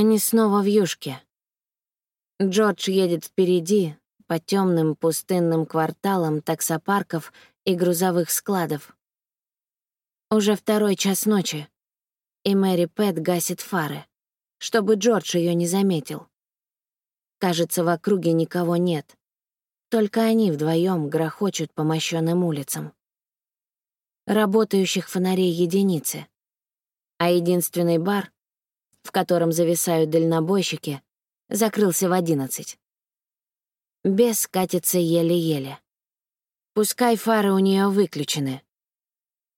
Они снова в юшке. Джордж едет впереди, по темным пустынным кварталам таксопарков и грузовых складов. Уже второй час ночи, и Мэри Пэт гасит фары, чтобы Джордж ее не заметил. Кажется, в округе никого нет. Только они вдвоем грохочут по мощенным улицам. Работающих фонарей единицы. А единственный бар, в котором зависают дальнобойщики, закрылся в одиннадцать. Бес катится еле-еле. Пускай фары у нее выключены.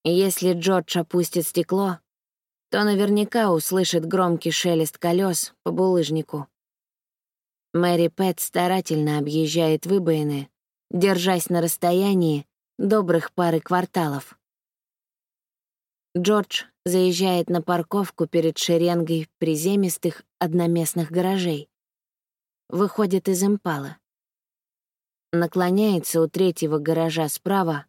Если Джордж опустит стекло, то наверняка услышит громкий шелест колес по булыжнику. Мэри Пэт старательно объезжает выбоины, держась на расстоянии добрых пары кварталов. Джордж заезжает на парковку перед шеренгой приземистых одноместных гаражей. Выходит из импала наклоняется у третьего гаража справа,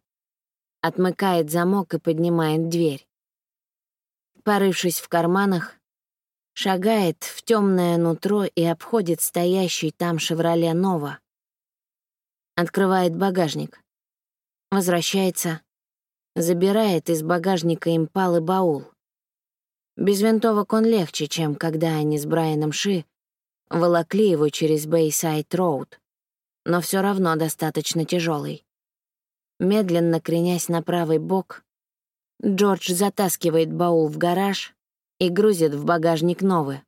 отмыкает замок и поднимает дверь. Порывшись в карманах, шагает в темное нутро и обходит стоящий там «Шевроле Нова». Открывает багажник. Возвращается. Забирает из багажника импалы баул. Без винтовок он легче, чем когда они с Брайаном Ши волокли его через Бейсайд-Роуд но все равно достаточно тяжелый. Медленно кренясь на правый бок, Джордж затаскивает баул в гараж и грузит в багажник новый.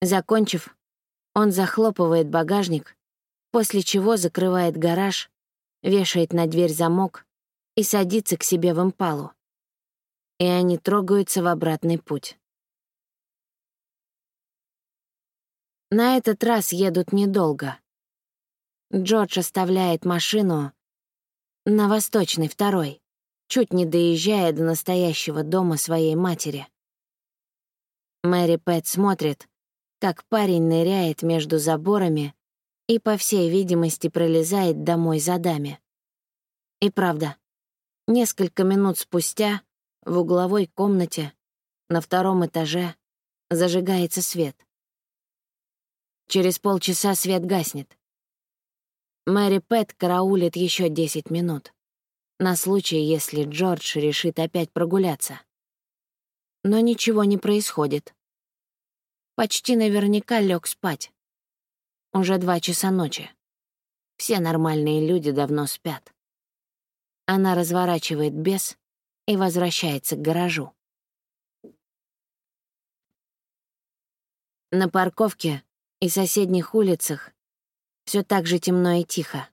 Закончив, он захлопывает багажник, после чего закрывает гараж, вешает на дверь замок и садится к себе в импалу. И они трогаются в обратный путь. На этот раз едут недолго. Джордж оставляет машину на Восточной второй, чуть не доезжая до настоящего дома своей матери. Мэри Пэт смотрит, как парень ныряет между заборами и, по всей видимости, пролезает домой за даме. И правда, несколько минут спустя в угловой комнате на втором этаже зажигается свет. Через полчаса свет гаснет. Мэри Пэт караулит еще 10 минут. На случай, если Джордж решит опять прогуляться. Но ничего не происходит. Почти наверняка лег спать. Уже два часа ночи. Все нормальные люди давно спят. Она разворачивает бес и возвращается к гаражу. На парковке и соседних улицах все так же темно и тихо.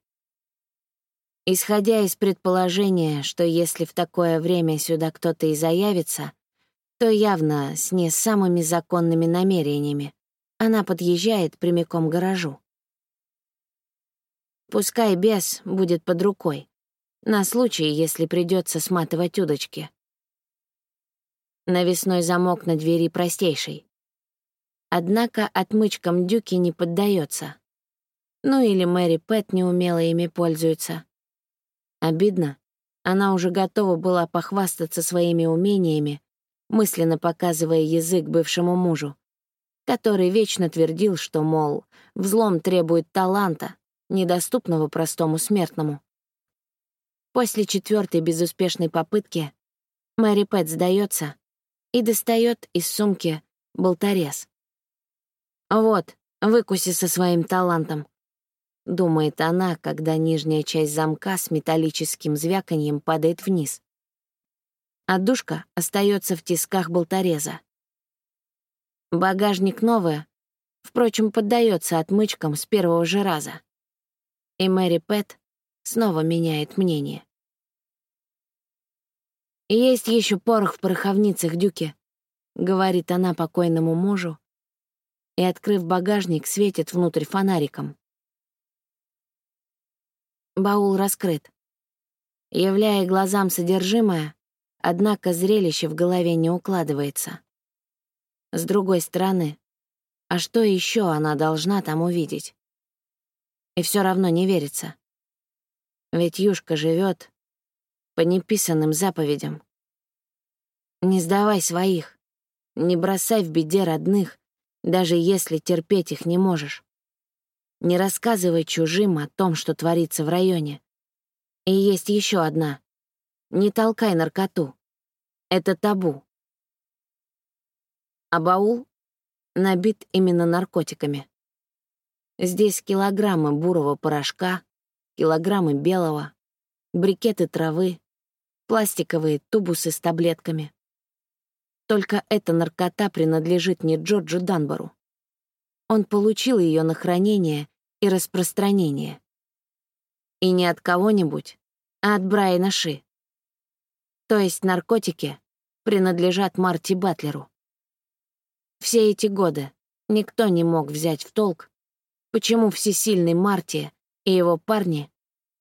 Исходя из предположения, что если в такое время сюда кто-то и заявится, то явно с не самыми законными намерениями, она подъезжает прямиком к гаражу. Пускай бес будет под рукой, на случай, если придется сматывать удочки. Навесной замок на двери простейший. Однако отмычкам Дюки не поддается. Ну или Мэри Пэт неумело ими пользуется. Обидно. Она уже готова была похвастаться своими умениями, мысленно показывая язык бывшему мужу, который вечно твердил, что, мол, взлом требует таланта, недоступного простому смертному. После четвертой безуспешной попытки Мэри Пэт сдается и достает из сумки болторез. «Вот, выкуси со своим талантом», — думает она, когда нижняя часть замка с металлическим звяканьем падает вниз. А душка остается в тисках болтореза. Багажник новый, впрочем, поддается отмычкам с первого же раза. И Мэри Пэт снова меняет мнение. «Есть еще порох в пороховницах, Дюки», — говорит она покойному мужу, и, открыв багажник, светит внутрь фонариком. Баул раскрыт. Являя глазам содержимое, однако зрелище в голове не укладывается. С другой стороны, а что еще она должна там увидеть? И все равно не верится. Ведь Юшка живет по неписанным заповедям. Не сдавай своих. Не бросай в беде родных, даже если терпеть их не можешь. Не рассказывай чужим о том, что творится в районе. И есть еще одна. Не толкай наркоту. Это табу. А баул набит именно наркотиками. Здесь килограммы бурого порошка, килограммы белого, брикеты травы, пластиковые тубусы с таблетками. Только эта наркота принадлежит не Джорджу Данбору. Он получил ее на хранение и распространение. И не от кого-нибудь, а от Брайана Ши. То есть наркотики принадлежат Марти Батлеру. Все эти годы никто не мог взять в толк, почему всесильный Марти и его парни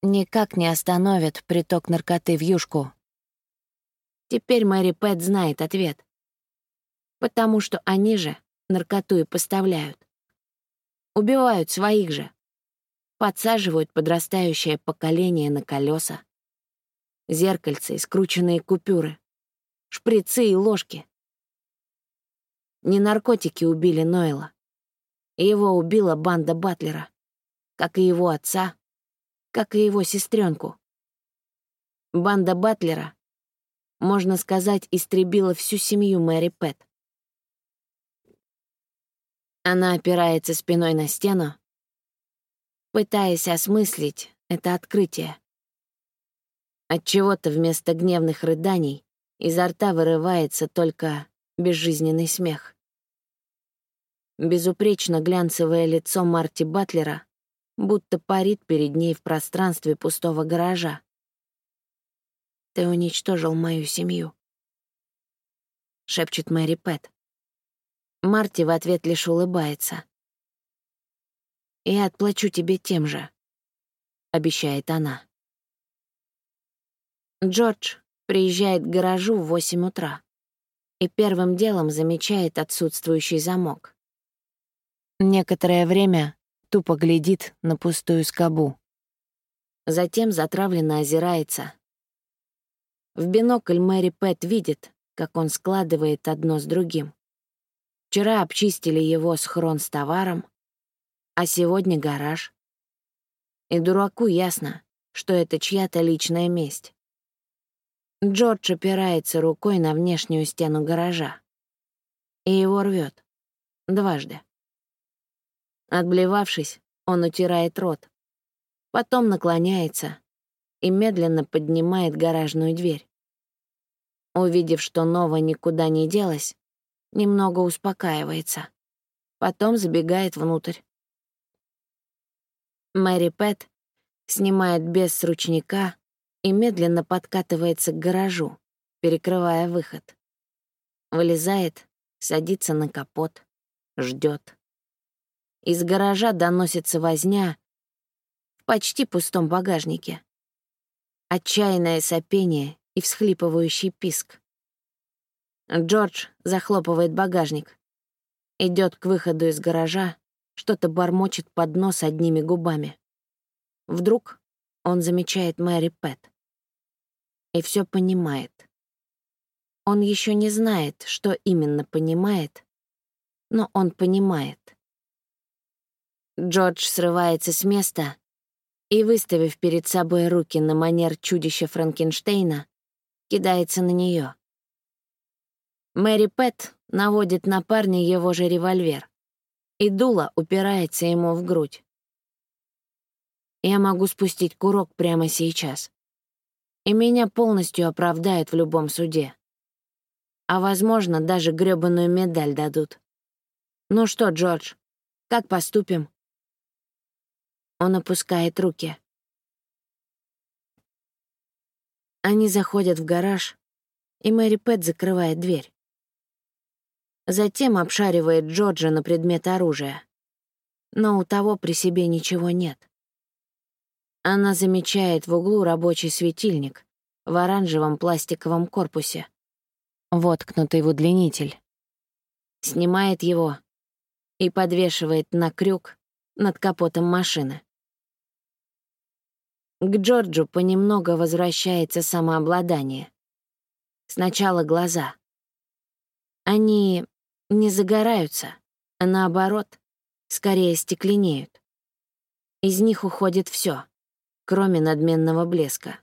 никак не остановят приток наркоты в юшку. Теперь Мэри Пэт знает ответ. Потому что они же наркоту и поставляют. Убивают своих же. Подсаживают подрастающее поколение на колеса зеркальца и скрученные купюры, шприцы и ложки. Не наркотики убили Нойла. Его убила банда Батлера, как и его отца, как и его сестренку. Банда Батлера, можно сказать, истребила всю семью Мэри Пэт. Она опирается спиной на стену, пытаясь осмыслить это открытие. От чего-то вместо гневных рыданий изо рта вырывается только безжизненный смех. Безупречно глянцевое лицо Марти Батлера будто парит перед ней в пространстве пустого гаража. «Ты уничтожил мою семью», — шепчет Мэри Пэт. Марти в ответ лишь улыбается. «Я отплачу тебе тем же», — обещает она. Джордж приезжает к гаражу в 8 утра и первым делом замечает отсутствующий замок. Некоторое время тупо глядит на пустую скобу. Затем затравленно озирается. В бинокль Мэри Пэт видит, как он складывает одно с другим. Вчера обчистили его схрон с товаром, а сегодня гараж. И дураку ясно, что это чья-то личная месть. Джордж опирается рукой на внешнюю стену гаража. И его рвет. Дважды. Отблевавшись, он утирает рот. Потом наклоняется и медленно поднимает гаражную дверь. Увидев, что Нова никуда не делась, немного успокаивается. Потом забегает внутрь. Мэри Пэт снимает без ручника и медленно подкатывается к гаражу, перекрывая выход. Вылезает, садится на капот, ждет. Из гаража доносится возня в почти пустом багажнике. Отчаянное сопение и всхлипывающий писк. Джордж захлопывает багажник, идет к выходу из гаража, что-то бормочет под нос одними губами. Вдруг он замечает Мэри Пэт и все понимает. Он еще не знает, что именно понимает, но он понимает. Джордж срывается с места и, выставив перед собой руки на манер чудища Франкенштейна, кидается на нее. Мэри Пэт наводит на парня его же револьвер, и дуло упирается ему в грудь. Я могу спустить курок прямо сейчас и меня полностью оправдают в любом суде. А, возможно, даже грёбаную медаль дадут. Ну что, Джордж, как поступим? Он опускает руки. Они заходят в гараж, и Мэри Пэт закрывает дверь. Затем обшаривает Джорджа на предмет оружия. Но у того при себе ничего нет. Она замечает в углу рабочий светильник в оранжевом пластиковом корпусе, воткнутый в удлинитель. Снимает его и подвешивает на крюк над капотом машины. К Джорджу понемногу возвращается самообладание. Сначала глаза. Они не загораются, а наоборот, скорее стекленеют. Из них уходит все, кроме надменного блеска.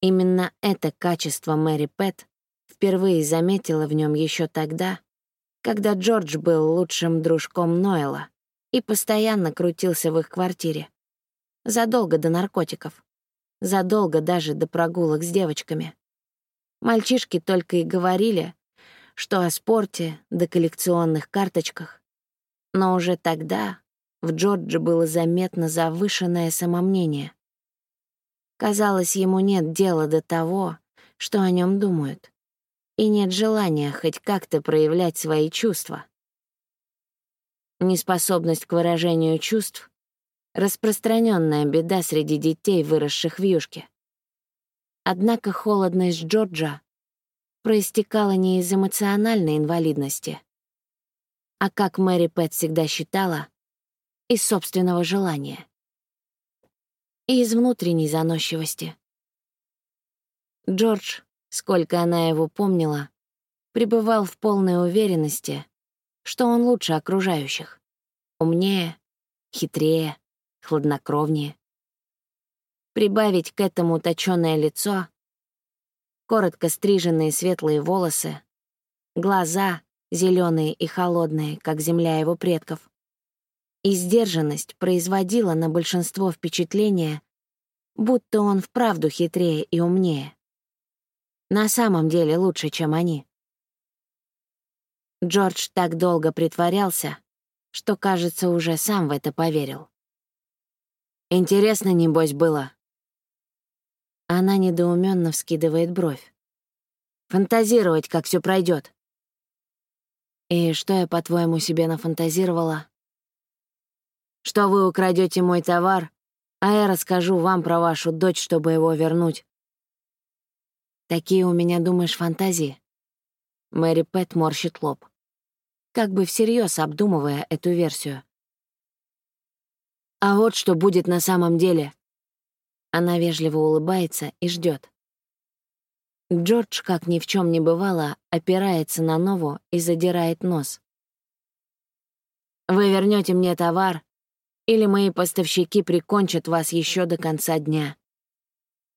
Именно это качество Мэри Пэт впервые заметила в нем еще тогда, когда Джордж был лучшим дружком Ноэла и постоянно крутился в их квартире. Задолго до наркотиков. Задолго даже до прогулок с девочками. Мальчишки только и говорили, что о спорте да коллекционных карточках. Но уже тогда в Джордже было заметно завышенное самомнение. Казалось, ему нет дела до того, что о нем думают, и нет желания хоть как-то проявлять свои чувства. Неспособность к выражению чувств — распространенная беда среди детей, выросших в юшке. Однако холодность Джорджа проистекала не из эмоциональной инвалидности, а, как Мэри Пэт всегда считала, из собственного желания и из внутренней заносчивости. Джордж, сколько она его помнила, пребывал в полной уверенности, что он лучше окружающих, умнее, хитрее, хладнокровнее прибавить к этому точёное лицо, коротко стриженные светлые волосы, глаза зеленые и холодные, как земля его предков. И сдержанность производила на большинство впечатление, будто он вправду хитрее и умнее. На самом деле лучше, чем они. Джордж так долго притворялся, что, кажется, уже сам в это поверил. Интересно, небось, было, она недоуменно вскидывает бровь. Фантазировать, как все пройдет. И что я, по-твоему, себе нафантазировала? Что вы украдете мой товар, а я расскажу вам про вашу дочь, чтобы его вернуть. Такие у меня, думаешь, фантазии? Мэри Пэт морщит лоб, как бы всерьез обдумывая эту версию. А вот что будет на самом деле. Она вежливо улыбается и ждет. Джордж, как ни в чем не бывало, опирается на Нову и задирает нос. «Вы вернете мне товар, или мои поставщики прикончат вас еще до конца дня.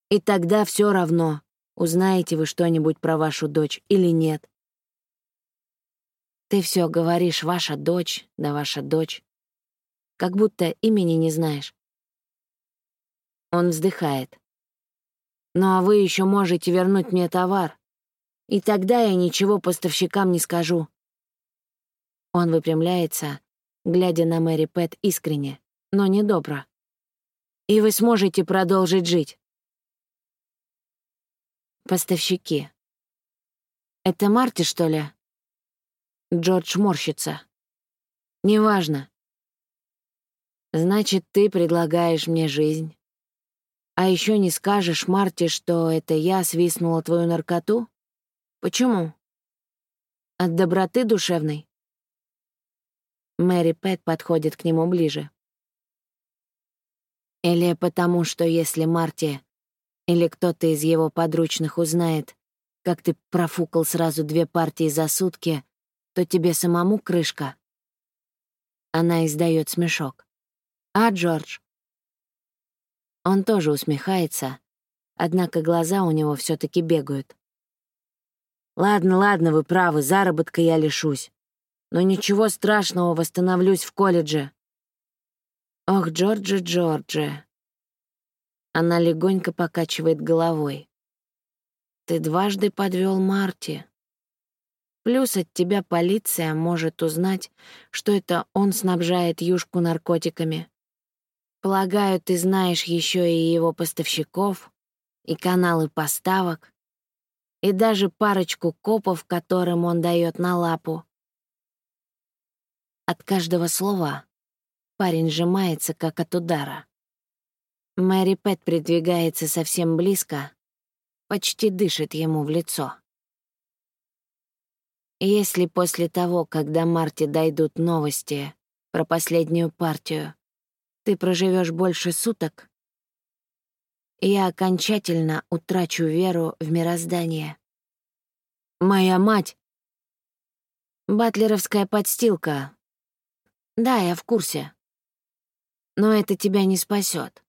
И тогда все равно, узнаете вы что-нибудь про вашу дочь или нет. Ты все говоришь «ваша дочь», да «ваша дочь», как будто имени не знаешь. Он вздыхает. «Ну а вы еще можете вернуть мне товар, и тогда я ничего поставщикам не скажу». Он выпрямляется, глядя на Мэри Пэт искренне, но недобро. «И вы сможете продолжить жить». Поставщики. «Это Марти, что ли?» Джордж морщится. «Неважно. Значит, ты предлагаешь мне жизнь. А еще не скажешь Марте, что это я свистнула твою наркоту? Почему? От доброты душевной? Мэри Пэт подходит к нему ближе. Или потому, что если Марти или кто-то из его подручных узнает, как ты профукал сразу две партии за сутки, то тебе самому крышка. Она издает смешок. А, Джордж, он тоже усмехается, однако глаза у него все таки бегают. «Ладно, ладно, вы правы, заработка я лишусь. Но ничего страшного, восстановлюсь в колледже». «Ох, Джорджи, Джорджи». Она легонько покачивает головой. «Ты дважды подвел Марти. Плюс от тебя полиция может узнать, что это он снабжает Юшку наркотиками. Полагаю, ты знаешь еще и его поставщиков, и каналы поставок, и даже парочку копов, которым он дает на лапу. От каждого слова парень сжимается, как от удара. Мэри Пэт придвигается совсем близко, почти дышит ему в лицо. Если после того, когда Марти дойдут новости про последнюю партию, ты проживешь больше суток, я окончательно утрачу веру в мироздание. Моя мать! Батлеровская подстилка. Да, я в курсе. Но это тебя не спасет.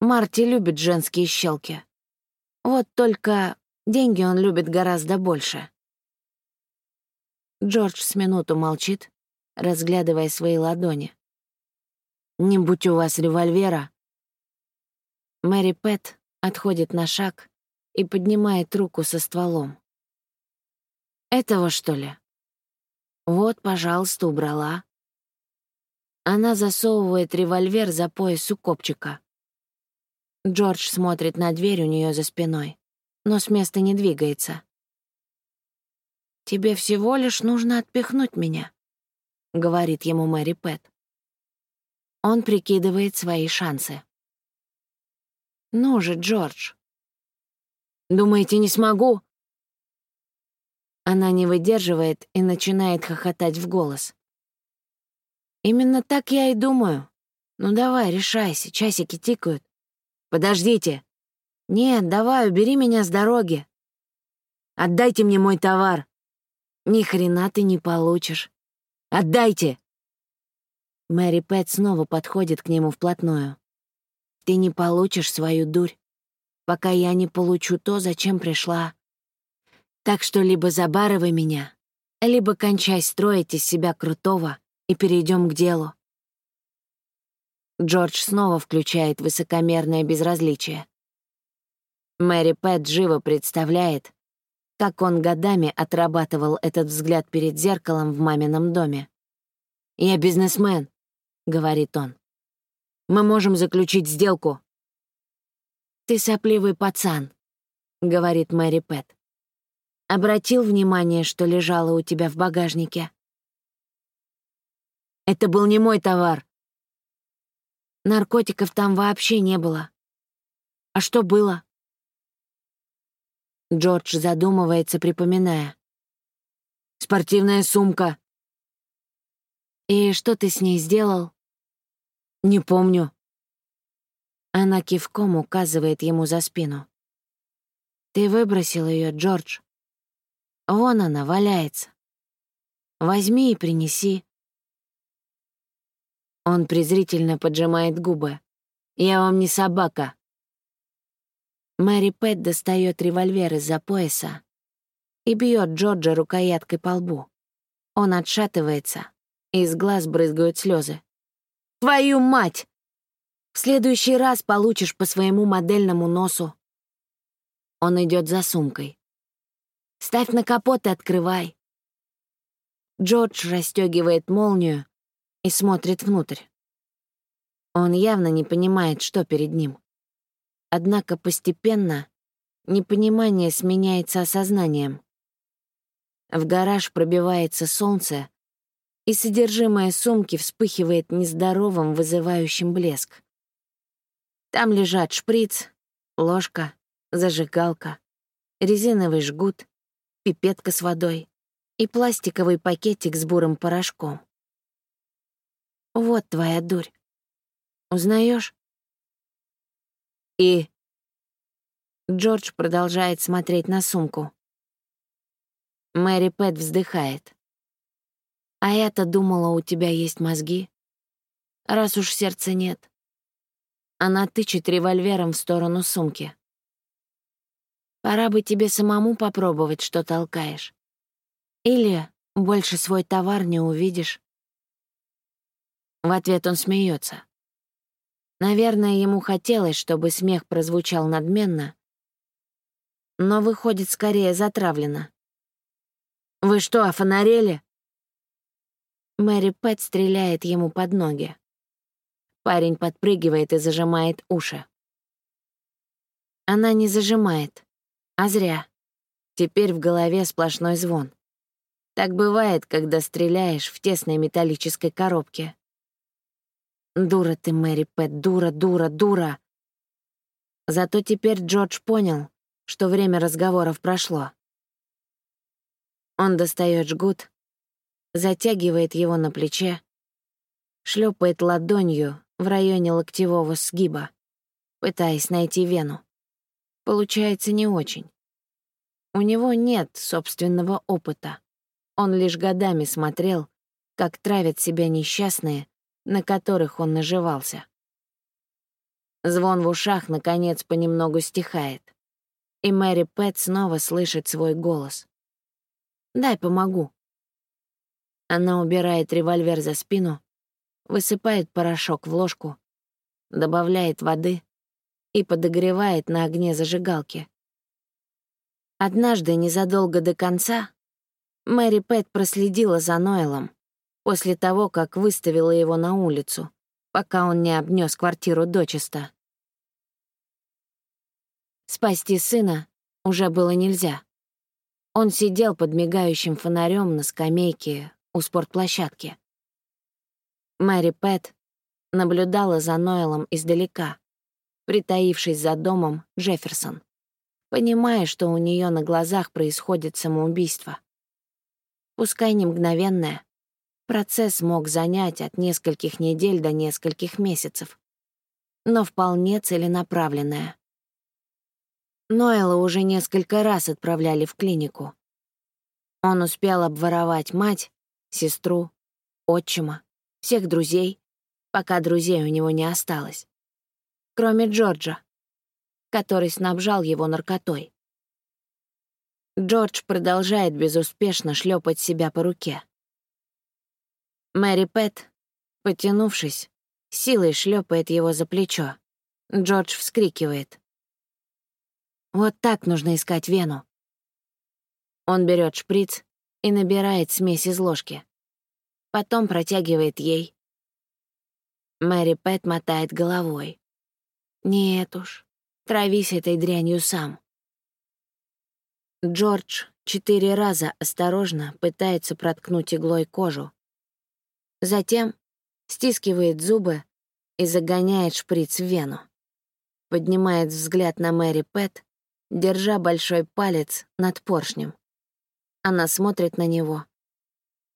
Марти любит женские щелки. Вот только деньги он любит гораздо больше. Джордж с минуту молчит, разглядывая свои ладони. «Не будь у вас револьвера». Мэри Пэт отходит на шаг и поднимает руку со стволом. «Этого, что ли?» «Вот, пожалуйста, убрала». Она засовывает револьвер за пояс у копчика. Джордж смотрит на дверь у нее за спиной, но с места не двигается. «Тебе всего лишь нужно отпихнуть меня», — говорит ему Мэри Пэт. Он прикидывает свои шансы. «Ну же, Джордж». «Думаете, не смогу?» Она не выдерживает и начинает хохотать в голос. «Именно так я и думаю. Ну давай, решайся, часики тикают. Подождите. Нет, давай, убери меня с дороги. Отдайте мне мой товар. Ни хрена ты не получишь. Отдайте!» Мэри Пэт снова подходит к нему вплотную. «Ты не получишь свою дурь, пока я не получу то, зачем пришла. Так что либо забарывай меня, либо кончай строить из себя крутого и перейдем к делу». Джордж снова включает высокомерное безразличие. Мэри Пэт живо представляет, как он годами отрабатывал этот взгляд перед зеркалом в мамином доме. «Я бизнесмен», — говорит он. «Мы можем заключить сделку». «Ты сопливый пацан», — говорит Мэри Пэт. «Обратил внимание, что лежало у тебя в багажнике?» «Это был не мой товар». «Наркотиков там вообще не было». «А что было?» Джордж задумывается, припоминая. «Спортивная сумка», «И что ты с ней сделал?» «Не помню». Она кивком указывает ему за спину. «Ты выбросил ее, Джордж. Вон она, валяется. Возьми и принеси». Он презрительно поджимает губы. «Я вам не собака». Мэри Пэт достает револьвер из-за пояса и бьет Джорджа рукояткой по лбу. Он отшатывается, из глаз брызгают слезы. «Твою мать! В следующий раз получишь по своему модельному носу». Он идет за сумкой. «Ставь на капот и открывай». Джордж расстегивает молнию и смотрит внутрь. Он явно не понимает, что перед ним. Однако постепенно непонимание сменяется осознанием. В гараж пробивается солнце, и содержимое сумки вспыхивает нездоровым вызывающим блеск. Там лежат шприц, ложка, зажигалка, резиновый жгут, пипетка с водой и пластиковый пакетик с бурым порошком. Вот твоя дурь. Узнаешь? И... Джордж продолжает смотреть на сумку. Мэри Пэт вздыхает. А я-то думала, у тебя есть мозги. Раз уж сердца нет. Она тычет револьвером в сторону сумки. Пора бы тебе самому попробовать, что толкаешь. Или больше свой товар не увидишь. В ответ он смеется. Наверное, ему хотелось, чтобы смех прозвучал надменно, но выходит скорее затравленно. «Вы что, офонарели?» Мэри Пэт стреляет ему под ноги. Парень подпрыгивает и зажимает уши. Она не зажимает, а зря. Теперь в голове сплошной звон. Так бывает, когда стреляешь в тесной металлической коробке. Дура ты, Мэри Пэт, дура, дура, дура. Зато теперь Джордж понял, что время разговоров прошло. Он достает жгут, затягивает его на плече, шлепает ладонью в районе локтевого сгиба, пытаясь найти вену. Получается не очень. У него нет собственного опыта. Он лишь годами смотрел, как травят себя несчастные, на которых он наживался. Звон в ушах, наконец, понемногу стихает, и Мэри Пэт снова слышит свой голос. «Дай помогу». Она убирает револьвер за спину, высыпает порошок в ложку, добавляет воды и подогревает на огне зажигалки. Однажды, незадолго до конца, Мэри Пэт проследила за Нойлом после того, как выставила его на улицу, пока он не обнес квартиру дочисто. Спасти сына уже было нельзя. Он сидел под мигающим фонарем на скамейке у спортплощадки. Мэри Пэт наблюдала за Нойлом издалека, притаившись за домом Джефферсон, понимая, что у нее на глазах происходит самоубийство. Пускай не мгновенное, процесс мог занять от нескольких недель до нескольких месяцев, но вполне целенаправленное. Нойла уже несколько раз отправляли в клинику. Он успел обворовать мать, сестру, отчима, всех друзей, пока друзей у него не осталось. Кроме Джорджа, который снабжал его наркотой. Джордж продолжает безуспешно шлепать себя по руке. Мэри Пэт, потянувшись, силой шлепает его за плечо. Джордж вскрикивает. «Вот так нужно искать вену». Он берет шприц и набирает смесь из ложки. Потом протягивает ей. Мэри Пэт мотает головой. «Нет уж, травись этой дрянью сам». Джордж четыре раза осторожно пытается проткнуть иглой кожу. Затем стискивает зубы и загоняет шприц в вену. Поднимает взгляд на Мэри Пэт, держа большой палец над поршнем. Она смотрит на него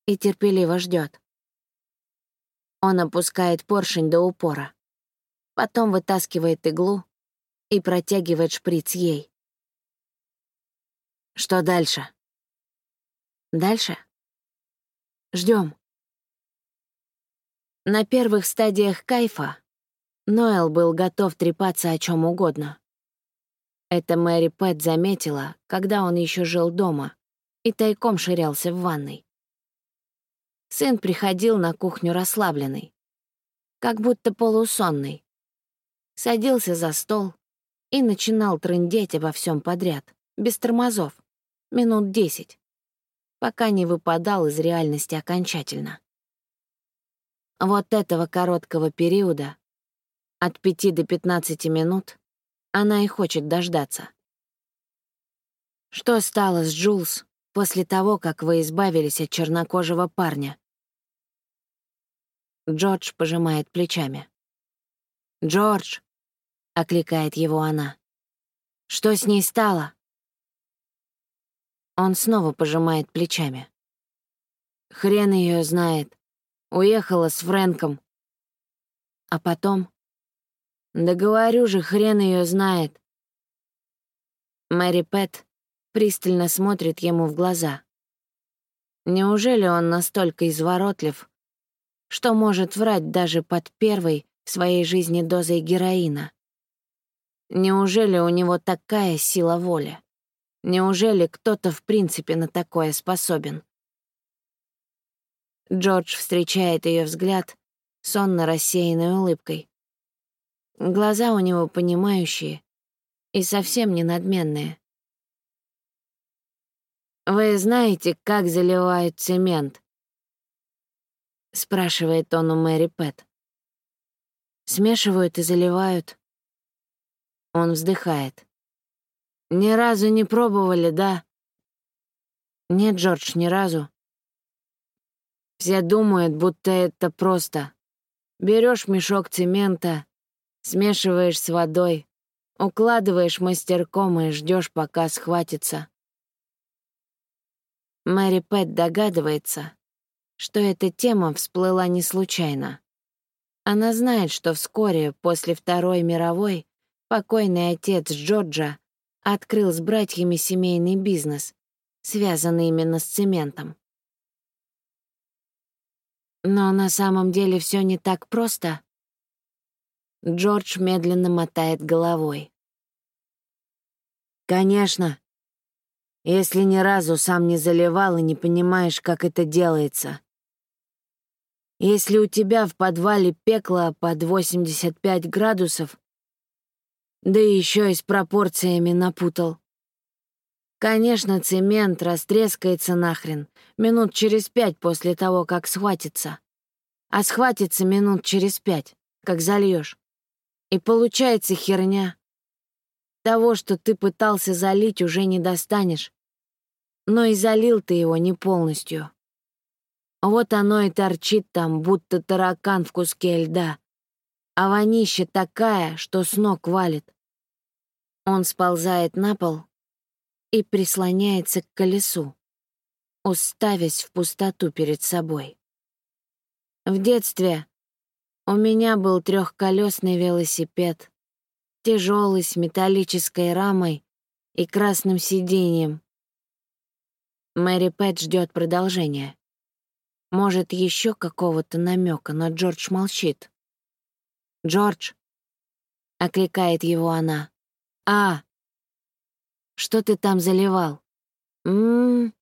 и терпеливо ждет. Он опускает поршень до упора. Потом вытаскивает иглу и протягивает шприц ей. Что дальше? Дальше? Ждем. На первых стадиях кайфа Ноэл был готов трепаться о чем угодно. Это Мэри Пэт заметила, когда он еще жил дома и тайком ширялся в ванной. Сын приходил на кухню расслабленный, как будто полусонный. Садился за стол и начинал трындеть обо всем подряд, без тормозов минут десять, пока не выпадал из реальности окончательно. Вот этого короткого периода, от пяти до пятнадцати минут, она и хочет дождаться. Что стало с Джулс после того, как вы избавились от чернокожего парня? Джордж пожимает плечами. «Джордж!» — окликает его она. «Что с ней стало?» Он снова пожимает плечами. Хрен ее знает. Уехала с Фрэнком. А потом... Да говорю же, хрен ее знает. Мэри Пэт пристально смотрит ему в глаза. Неужели он настолько изворотлив, что может врать даже под первой в своей жизни дозой героина? Неужели у него такая сила воли? Неужели кто-то в принципе на такое способен? Джордж встречает ее взгляд сонно рассеянной улыбкой. Глаза у него понимающие и совсем не надменные. «Вы знаете, как заливают цемент?» — спрашивает он у Мэри Пэт. «Смешивают и заливают». Он вздыхает. Ни разу не пробовали, да? Нет, Джордж, ни разу. Все думают, будто это просто. Берешь мешок цемента, смешиваешь с водой, укладываешь мастерком и ждешь, пока схватится. Мэри Пэт догадывается, что эта тема всплыла не случайно. Она знает, что вскоре после Второй мировой покойный отец Джорджа открыл с братьями семейный бизнес, связанный именно с цементом. Но на самом деле все не так просто. Джордж медленно мотает головой. Конечно. Если ни разу сам не заливал и не понимаешь, как это делается. Если у тебя в подвале пекло под 85 градусов, да еще и с пропорциями напутал. Конечно, цемент растрескается нахрен минут через пять после того, как схватится. А схватится минут через пять, как зальешь. И получается херня. Того, что ты пытался залить, уже не достанешь. Но и залил ты его не полностью. Вот оно и торчит там, будто таракан в куске льда. А вонища такая, что с ног валит. Он сползает на пол и прислоняется к колесу, уставясь в пустоту перед собой. В детстве у меня был трехколесный велосипед, тяжелый с металлической рамой и красным сиденьем. Мэри Пэт ждет продолжения. Может, еще какого-то намека, но Джордж молчит. «Джордж!» — окликает его она. «А, что ты там заливал?» «М-м-м...»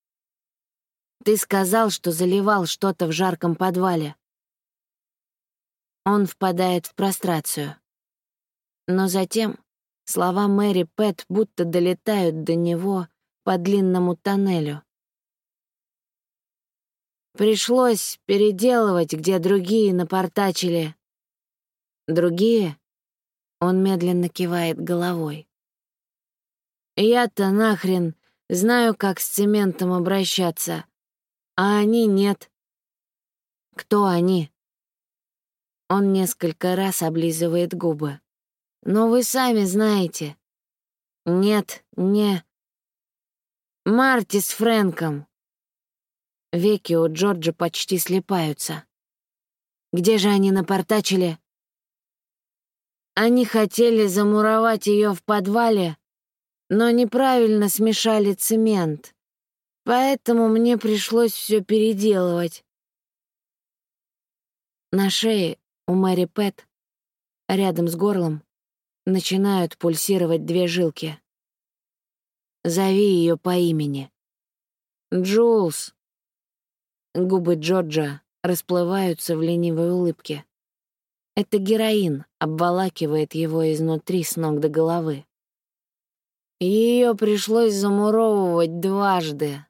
«Ты сказал, что заливал что-то в жарком подвале». Он впадает в прострацию. Но затем слова Мэри Пэт будто долетают до него по длинному тоннелю. Пришлось переделывать, где другие напортачили. Другие? Он медленно кивает головой. Я-то нахрен знаю, как с цементом обращаться, а они нет. Кто они? Он несколько раз облизывает губы. Но вы сами знаете. Нет, не... Марти с Фрэнком. Веки у Джорджа почти слепаются. Где же они напортачили? Они хотели замуровать ее в подвале, но неправильно смешали цемент. Поэтому мне пришлось все переделывать. На шее у Мэри Пэт, рядом с горлом, начинают пульсировать две жилки. Зови ее по имени. Джулс. Губы Джорджа расплываются в ленивой улыбке. Это героин обволакивает его изнутри с ног до головы. Ее пришлось замуровывать дважды.